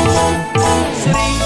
Three.